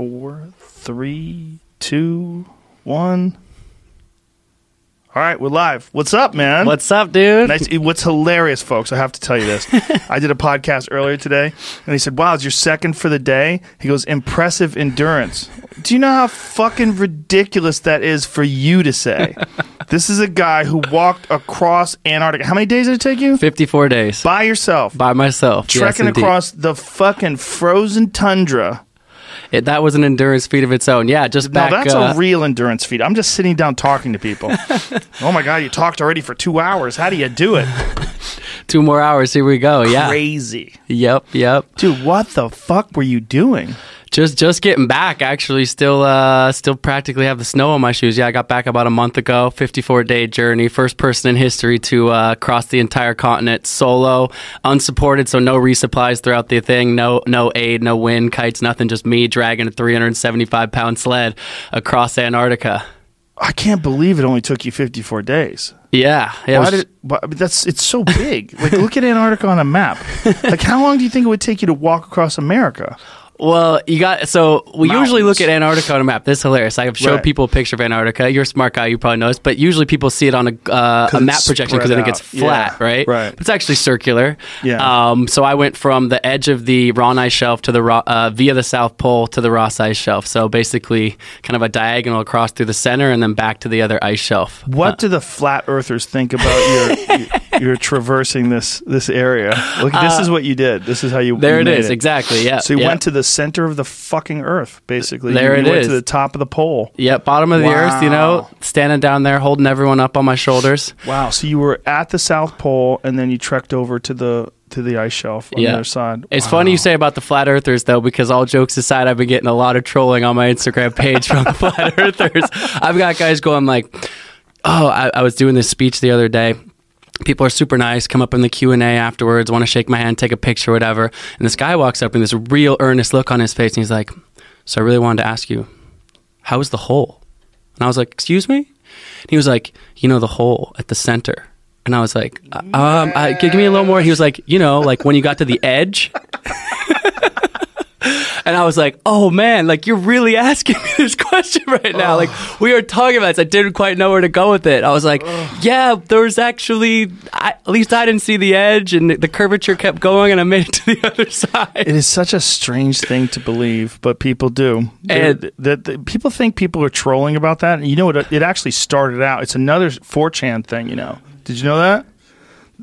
four, three, two, one. All right, we're live. What's up, man? What's up, dude? Nice. What's hilarious, folks? I have to tell you this. I did a podcast earlier today, and he said, "Wow, it's your second for the day." He goes, "Impressive endurance." Do you know how fucking ridiculous that is for you to say? this is a guy who walked across Antarctica. How many days did it take you? 54 days. By yourself, by myself. trekking yes, across the fucking frozen tundra. It, that was an endurance feat of its own. Yeah, just Now back. that's uh, a real endurance feat. I'm just sitting down talking to people. oh my god, you talked already for two hours. How do you do it? two more hours. Here we go. Yeah. Crazy. Yep. Yep. Dude, what the fuck were you doing? Just just getting back. Actually, still uh still practically have the snow on my shoes. Yeah, I got back about a month ago. 54 day journey. First person in history to uh, cross the entire continent solo, unsupported. So no resupplies throughout the thing. No no aid. No wind, kites, nothing. Just me dragging a 375 pound sled across Antarctica. I can't believe it only took you 54 days. Yeah. yeah it Why was- did why, I that's it's so big. like look at Antarctica on a map. Like how long do you think it would take you to walk across America? Well, you got so we usually look at Antarctica on a map. This is hilarious. I've showed Right. people a picture of Antarctica. You're a smart guy, you probably know this, but usually people see it on a, uh, a map projection because think spread it's flat, Yeah, right? right. It's actually circular. Yeah. Um, so I went from the edge of the Ronne Ice Shelf to the Ro- uh, via the South Pole to the Ross Ice Shelf. So basically, kind of a diagonal across through the center and then back to the other ice shelf. What do the flat earthers think about your your traversing this this area? Look, this is what you did. This is how you Uh, There you it is, exactly. Yeah. So you yeah. went to the center of the fucking earth, basically. There you, it you went is. to the top of the pole. Yep, bottom of the earth, you know, standing down there, holding everyone up on my shoulders. Wow. So you were at the South Pole, and then you trekked over to the to the ice shelf on the other side. It's Wow. funny you say about the flat earthers though, because all jokes aside, I've been getting a lot of trolling on my Instagram page from the flat earthers. I've got guys going like, "Oh, I, I was doing this speech the other day." People are super nice. Come up in the Q and A afterwards. Want to shake my hand, take a picture, whatever. And this guy walks up with this real earnest look on his face, and he's like, "So I really wanted to ask you, how was the hole?" And I was like, "Excuse me?" And he was like, "You know the hole at the center." And I was like, um, I, give me a little more. He was like, you know, like when you got to the edge. and I was like, oh man, like you're really asking me this question right now. Like we are talking about this. I didn't quite know where to go with it. I was like, yeah, there was actually, I, at least I didn't see the edge and the curvature kept going and I made it to the other side. It is such a strange thing to believe, but people do. And- that that- people think people are trolling about that. And you know what? It actually started out. It's another 4chan thing. You know? Did you know that?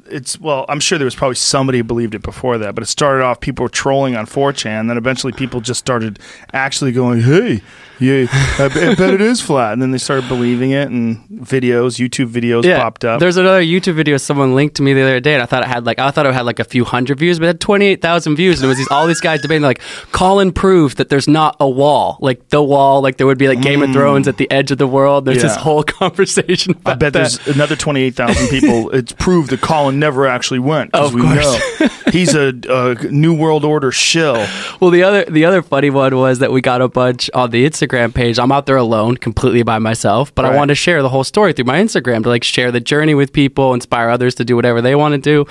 It's well, I'm sure there was probably somebody who believed it before that, but it started off people were trolling on 4chan. Then eventually people just started actually going, "Hey, yeah, I bet, it is flat." And then they started believing it, and videos, YouTube videos popped up. There's another YouTube video someone linked to me the other day, and I thought it had like I thought it had like a few hundred views, but it had twenty eight thousand views, and it was these all these guys debating like Colin proved that there's not a wall, like the wall, like there would be like Game of Thrones at the edge of the world. There's this Mm. Whole conversation. About I bet that. there's another 28,000 people. It's proved that Colin never actually went. Of we course. know. He's a, a New World Order shill. Well, the other the other funny one was that we got a bunch on the Instagram page. I'm out there alone, completely by myself, but Right. I wanted to share the whole story through my Instagram to like share the journey with people, inspire others to do whatever they want to do.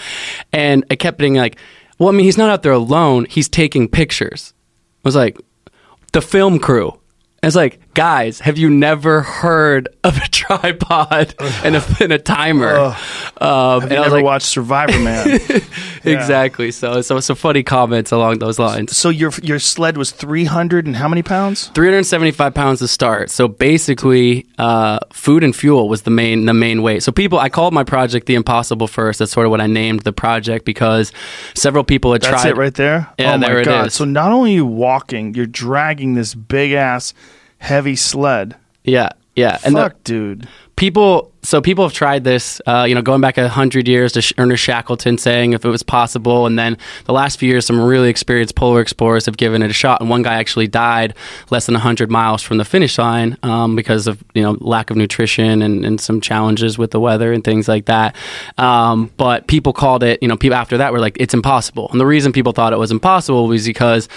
And I kept being like, "Well, I mean, he's not out there alone. He's taking pictures." I was like, "The film crew." And it's like, guys, have you never heard of a tripod and a, and a timer? Um, Have you never like, watched Survivor Man? exactly. So, so some funny comments along those lines. so your your sled was 300 and how many pounds? 375 pounds to start. So basically, uh, food and fuel was the main the main weight. So people, I called my project the Impossible First. That's sort of what I named the project because several people had That's tried. it right there? Yeah, oh my there it God. is. So not only are you walking, you're dragging this big ass heavy sled. Yeah, yeah. And the- Fuck, dude. people so people have tried this uh, you know going back a hundred years to Sh- ernest shackleton saying if it was possible and then the last few years some really experienced polar explorers have given it a shot and one guy actually died less than 100 miles from the finish line um, because of you know lack of nutrition and, and some challenges with the weather and things like that um, but people called it you know people after that were like it's impossible and the reason people thought it was impossible was because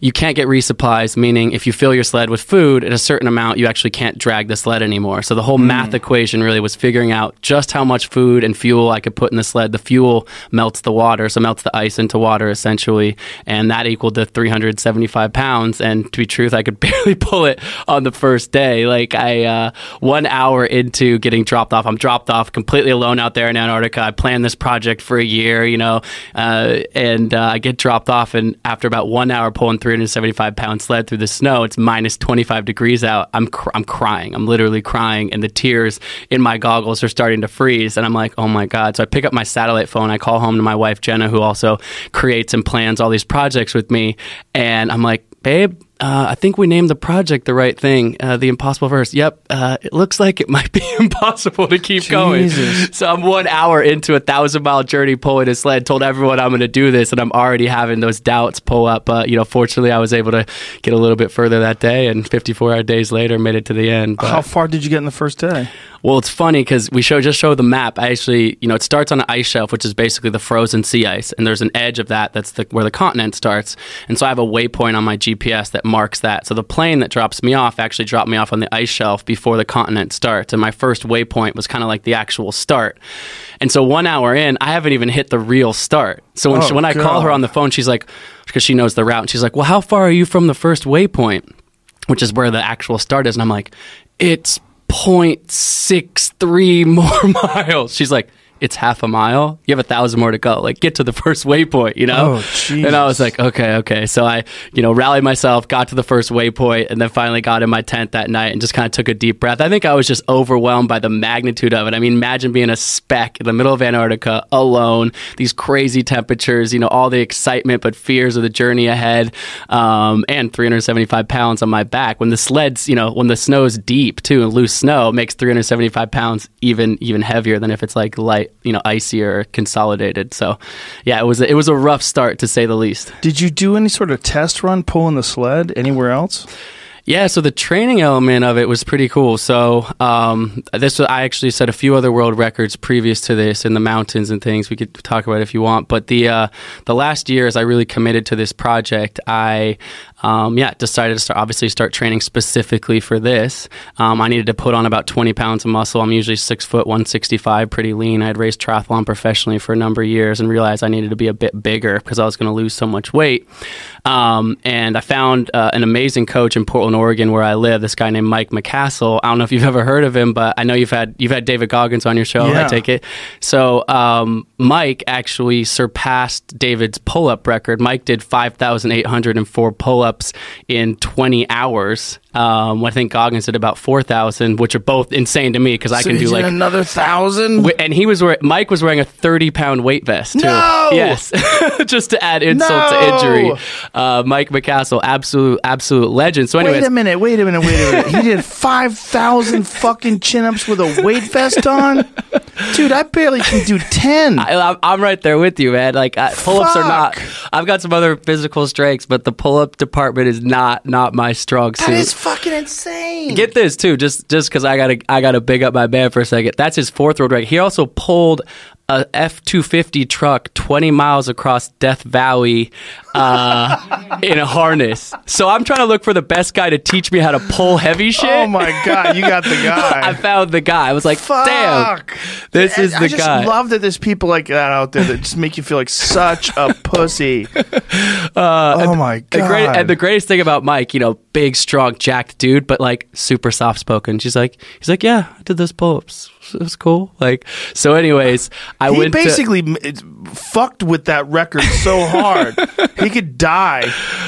you can't get resupplies, meaning if you fill your sled with food at a certain amount, you actually can't drag the sled anymore. So the whole math equation really was figuring out just how much food and fuel I could put in the sled. The fuel melts the water, so melts the ice into water essentially, and that equaled to 375 pounds. And to be truth, I could barely pull it on the first day. Like I, uh, one hour into getting dropped off, I'm dropped off completely alone out there in Antarctica. I planned this project for a year, you know, uh, and uh, I get dropped off, and after about one hour pulling 375 pound sled through the snow, it's minus 25 degrees out. I'm cr- I'm crying. I'm literally crying, and the tears in my goggles are starting to freeze. And I'm like, oh my god. So I pick up my satellite phone. I call home to my wife Jenna, who also creates and plans all these projects with me, and I'm like, babe, uh, I think we named the project the right thing, uh, the Impossible First. Yep, uh, it looks like it might be impossible to keep going. So I'm one hour into a thousand mile journey pulling a sled. Told everyone I'm going to do this, and I'm already having those doubts pull up. But you know, fortunately, I was able to get a little bit further that day, and 54 hour days later, made it to the end. But, How far did you get in the first day? Well, it's funny because we show just show the map. I actually, you know, it starts on an ice shelf, which is basically the frozen sea ice, and there's an edge of that that's the, where the continent starts. And so I have a waypoint on my GPS that marks that. So the plane that drops me off actually dropped me off on the ice shelf before the continent starts, and my first waypoint was kind of like the actual start. And so one hour in, I haven't even hit the real start. So when Oh, she, when I call her on the phone, she's like, because she knows the route, and she's like, "Well, how far are you from the first waypoint?" which is where the actual start is. And I'm like, it's 0.63 more miles. She's like, it's half a mile. You have a thousand more to go. Like, get to the first waypoint, you know? Oh, and I was like, okay, okay. So I, you know, rallied myself, got to the first waypoint, and then finally got in my tent that night and just kind of took a deep breath. I think I was just overwhelmed by the magnitude of it. I mean, imagine being a speck in the middle of Antarctica alone, these crazy temperatures, you know, all the excitement but fears of the journey ahead, um, and 375 pounds on my back. When the sleds, you know, when the snow's deep too and loose snow, makes 375 pounds even even heavier than if it's like light, you know, icy or consolidated. So, yeah, it was a, it was a rough start to say the least. Did you do any sort of test run pulling the sled anywhere else? Yeah, so the training element of it was pretty cool. So um, this was, I actually set a few other world records previous to this in the mountains and things. We could talk about it if you want. But the uh, the last year, as I really committed to this project, I um, yeah decided to start obviously start training specifically for this. Um, I needed to put on about 20 pounds of muscle. I'm usually six foot 165, pretty lean. I had raced triathlon professionally for a number of years and realized I needed to be a bit bigger because I was going to lose so much weight. Um, and I found uh, an amazing coach in Portland, Oregon, where I live. This guy named Mike McCastle. I don't know if you've ever heard of him, but I know you've had you've had David Goggins on your show. Yeah. I take it. So um, Mike actually surpassed David's pull-up record. Mike did five thousand eight four pull-ups in twenty hours. Um, I think Goggins did about four thousand, which are both insane to me because I So can do like another thousand. And he was wearing Mike was wearing a 30 pound weight vest too. No! Yes. Just to add insult No! to injury. Uh, Mike McCastle, absolute absolute legend. So Wait anyways, a minute, wait a minute, wait a minute. He did 5,000 fucking chin ups with a weight vest on? Dude, I barely can do 10. I, I'm- I'm right there with you, man. Like I, pull-ups are not. I've got some other physical strengths, but the pull-up department is not not my strong suit. Fucking insane. Get this too, just just because I gotta I gotta big up my man for a second. That's his fourth road record. He also pulled a F two fifty truck twenty miles across Death Valley uh, in a harness. So I'm trying to look for the best guy to teach me how to pull heavy shit. Oh my God, you got the guy. I found the guy. I was like, damn, Fuck. this is the guy. I just guy. love that there's people like that out there that just make you feel like such a pussy. oh my the god! great, and the greatest thing about Mike, you know, big, strong, jacked dude, but like super soft spoken. She's like, he's like, yeah, I did those pull ups. It was cool. Like, so, anyways, I he went to- basically m- fucked with that record so hard he could die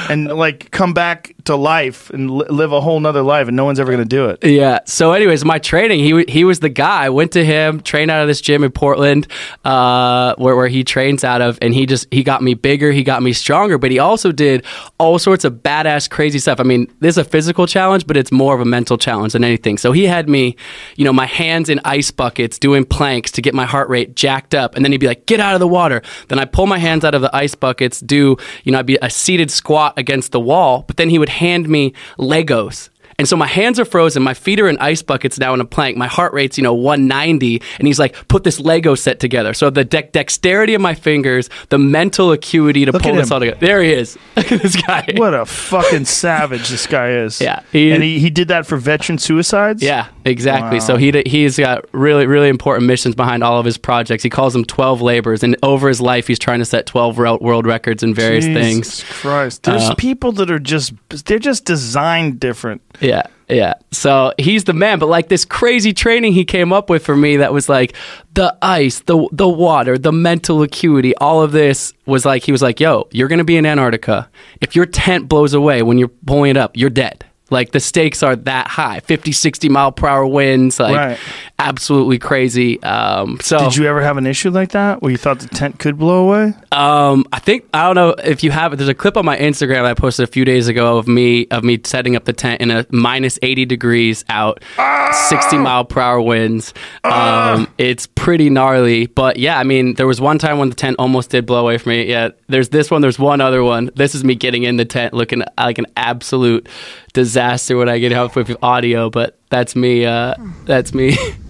and like come back to life and li- live a whole nother life, and no one's ever gonna do it. Yeah. So, anyways, my training, he wa- he was the guy. I went to him, trained out of this gym in Portland, uh, where where he trains out of, and he just he got me bigger, he got me stronger, but he also did all sorts of badass, crazy stuff. I mean, this is a physical challenge, but it's more of a mental challenge than anything. So he had me, you know, my hands in ice buckets doing planks to get my heart rate jacked up, and then he'd be like, "Get out of the water." Then I pull my hands out of the ice buckets, do you know, I'd be a seated squat against the wall, but then he would hand me Legos And so my hands are frozen. My feet are in ice buckets now in a plank. My heart rate's, you know, 190. And he's like, put this Lego set together. So the de- dexterity of my fingers, the mental acuity to Look pull this all together. There he is. Look at this guy. What a fucking savage this guy is. Yeah, he- and he, he did that for veteran suicides. Yeah, exactly. Wow. So he he's got really really important missions behind all of his projects. He calls them twelve labors, and over his life, he's trying to set twelve world world records in various Jesus things. Christ, there's Uh, people that are just they're just designed different. Yeah, yeah. So he's the man. But like this crazy training he came up with for me, that was like the ice, the the water, the mental acuity. All of this was like he was like, "Yo, you're gonna be in Antarctica. If your tent blows away when you're pulling it up, you're dead." Like the stakes are that high 50, 60 mile per hour winds, like Right. Absolutely crazy. Um, so Did you ever have an issue like that where you thought the tent could blow away? Um, I think I don't know if you have it. There's a clip on my Instagram I posted a few days ago of me of me setting up the tent in a minus 80 degrees out, 60 mile per hour winds. Um, it's pretty gnarly, but yeah, I mean, there was one time when the tent almost did blow away from me. Yeah, there's this one. There's one other one. This is me getting in the tent, looking like an absolute disaster when I get out with audio. But that's me. Uh, that's me.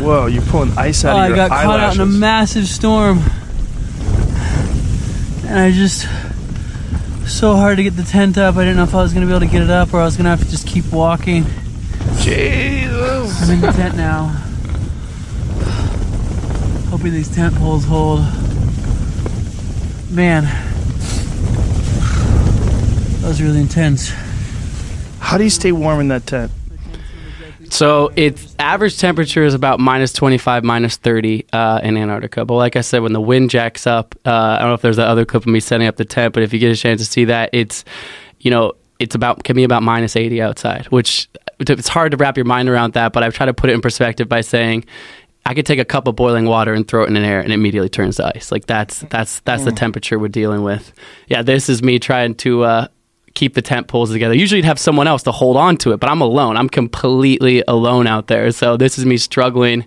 Whoa, you're pulling ice out Oh, of I your got caught out in a massive storm. And I just so hard to get the tent up. I didn't know if I was gonna be able to get it up or I was gonna have to just keep walking. Jesus. I'm in the tent now. Hoping these tent poles hold. Man. That was really intense. How do you stay warm in that tent? So its average temperature is about minus 25, minus 30 uh, in Antarctica. But like I said, when the wind jacks up, uh, I don't know if there's that other clip of me setting up the tent, but if you get a chance to see that, it's, you know, it's about can be about minus 80 outside, which it's hard to wrap your mind around that. But I've tried to put it in perspective by saying. I could take a cup of boiling water and throw it in an air, and it immediately turns to ice. Like that's that's that's the temperature we're dealing with. Yeah, this is me trying to uh, keep the tent poles together. Usually you'd have someone else to hold on to it, but I'm alone. I'm completely alone out there. So this is me struggling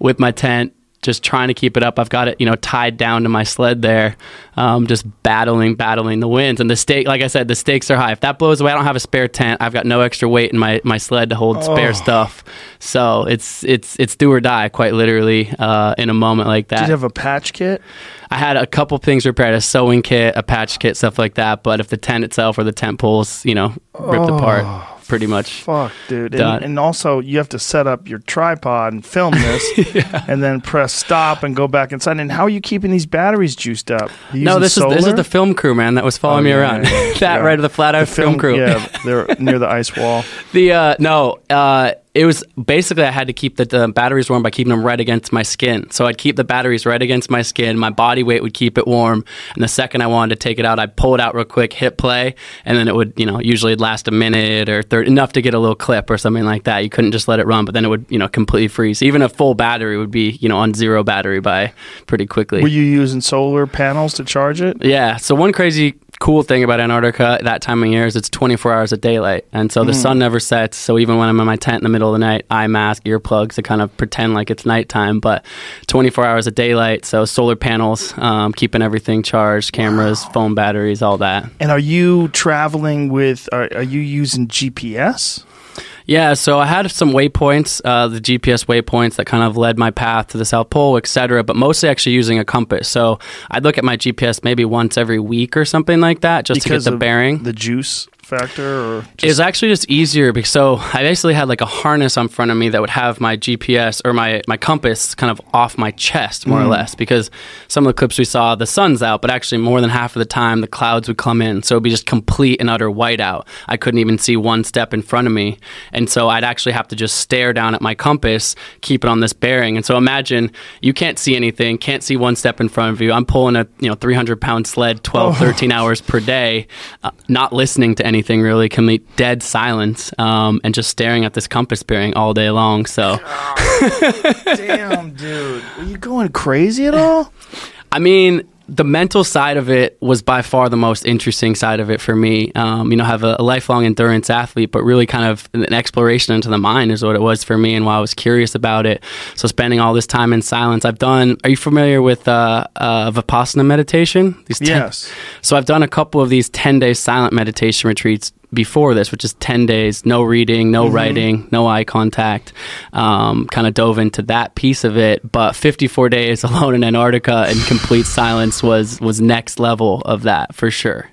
with my tent, just trying to keep it up. I've got it, you know, tied down to my sled there, um, just battling, battling the winds. And the stake, like I said, the stakes are high. If that blows away, I don't have a spare tent. I've got no extra weight in my, my sled to hold spare stuff. So it's it's it's do or die, quite literally, uh, in a moment like that. Did you have a patch kit? I had a couple things repaired, a sewing kit, a patch kit, stuff like that. But if the tent itself or the tent poles, you know, ripped apart, pretty much. Fuck, dude. And, and also, you have to set up your tripod and film this, and then press stop and go back inside. And how are you keeping these batteries juiced up? No, this is this is the film crew, man, that was following Oh, me yeah, around. yeah, yeah. that Yeah. right of the flat The out film, crew. Yeah, they're near the ice wall. The uh, no, uh, it was basically I had to keep the, the batteries warm by keeping them right against my skin. So I'd keep the batteries right against my skin. My body weight would keep it warm. And the second I wanted to take it out, I'd pull it out real quick, hit play, and then it would, you know, usually last a minute or thir- enough to get a little clip or something like that. You couldn't just let it run, but then it would, you know, completely freeze. Even a full battery would be, you know, on zero battery by pretty quickly. Were you using solar panels to charge it? Yeah. So one crazy cool thing about Antarctica at that time of year is it's 24 hours of daylight, and so the sun never sets. So even when I'm in my tent in the middle of the night, eye mask, earplugs to kind of pretend like it's nighttime, but 24 hours of daylight. So solar panels, um, keeping everything charged, cameras, phone batteries, all that. And are you traveling with? Are, are you using GPS? Yeah, so I had some waypoints, uh, the GPS waypoints that kind of led my path to the South Pole, etc. but mostly actually using a compass. So I'd look at my GPS maybe once every week or something like that just to get the bearing. the juice factor, or It just, was actually just easier because so I basically had like a harness on front of me that would have my GPS or my, my compass kind of off my chest more or less because some of the clips we saw the sun's out but actually more than half of the time the clouds would come in so it'd be just complete and utter whiteout. I couldn't even see one step in front of me and so I'd actually have to just stare down at my compass, keep it on this bearing. And so imagine you can't see anything, can't see one step in front of you. I'm pulling a you know 300 pound sled 12, 13 hours per day, uh, not listening to anything really, complete dead silence, um, and just staring at this compass bearing all day long. So, damn, dude, are you going crazy at all? I mean, the mental side of it was by far the most interesting side of it for me. Um, you know, have a, a, lifelong endurance athlete, but really kind of an exploration into the mind is what it was for me, and why I was curious about it. So spending all this time in silence, I've done. Are you familiar with uh, uh, vipassana meditation? These ten, yes. So I've done a couple of these ten day silent meditation retreats before this, which is 10 days, no reading, no mm-hmm. writing, no eye contact. Um, kind of dove into that piece of it. But 54 days alone in Antarctica in complete silence was, was next level of that for sure.